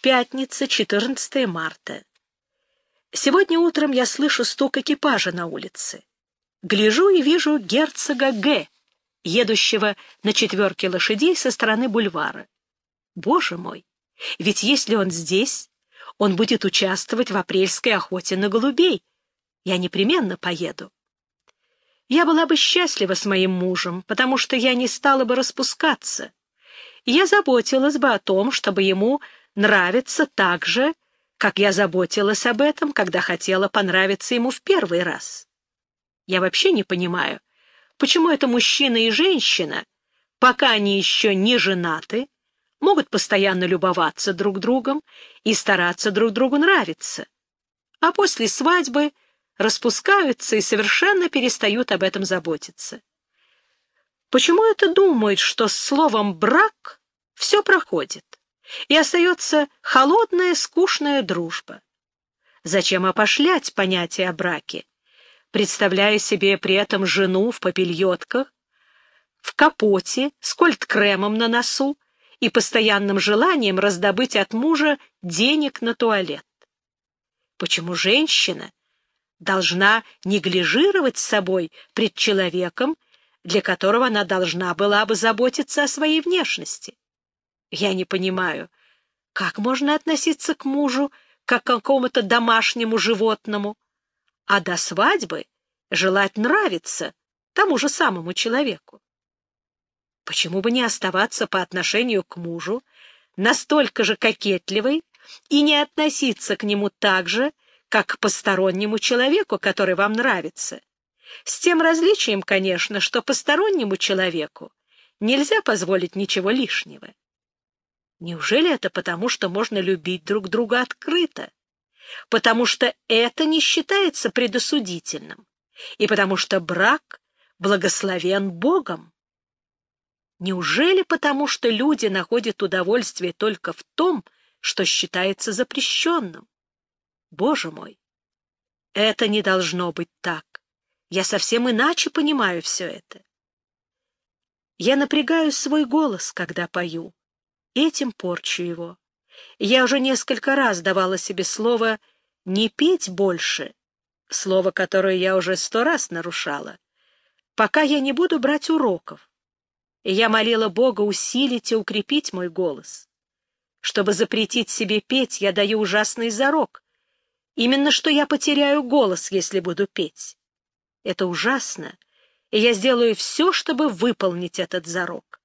Пятница, 14 марта. Сегодня утром я слышу стук экипажа на улице. Гляжу и вижу герцога Г., едущего на четверке лошадей со стороны бульвара. Боже мой! Ведь если он здесь, он будет участвовать в апрельской охоте на голубей. Я непременно поеду. Я была бы счастлива с моим мужем, потому что я не стала бы распускаться. Я заботилась бы о том, чтобы ему нравиться так же, как я заботилась об этом, когда хотела понравиться ему в первый раз. Я вообще не понимаю, почему это мужчина и женщина, пока они еще не женаты, могут постоянно любоваться друг другом и стараться друг другу нравиться, а после свадьбы распускаются и совершенно перестают об этом заботиться. Почему это думают, что с словом «брак» все проходит? и остается холодная, скучная дружба. Зачем опошлять понятие о браке, представляя себе при этом жену в попельотках, в капоте, с кольт-кремом на носу и постоянным желанием раздобыть от мужа денег на туалет? Почему женщина должна неглижировать собой пред человеком, для которого она должна была бы заботиться о своей внешности? Я не понимаю, как можно относиться к мужу, как к какому-то домашнему животному, а до свадьбы желать нравиться тому же самому человеку? Почему бы не оставаться по отношению к мужу настолько же кокетливой и не относиться к нему так же, как к постороннему человеку, который вам нравится? С тем различием, конечно, что постороннему человеку нельзя позволить ничего лишнего. Неужели это потому, что можно любить друг друга открыто? Потому что это не считается предосудительным, и потому что брак благословен Богом? Неужели потому, что люди находят удовольствие только в том, что считается запрещенным? Боже мой! Это не должно быть так. Я совсем иначе понимаю все это. Я напрягаю свой голос, когда пою этим порчу его. Я уже несколько раз давала себе слово «не петь больше», слово, которое я уже сто раз нарушала, пока я не буду брать уроков. И я молила Бога усилить и укрепить мой голос. Чтобы запретить себе петь, я даю ужасный зарок. Именно что я потеряю голос, если буду петь. Это ужасно, и я сделаю все, чтобы выполнить этот зарок.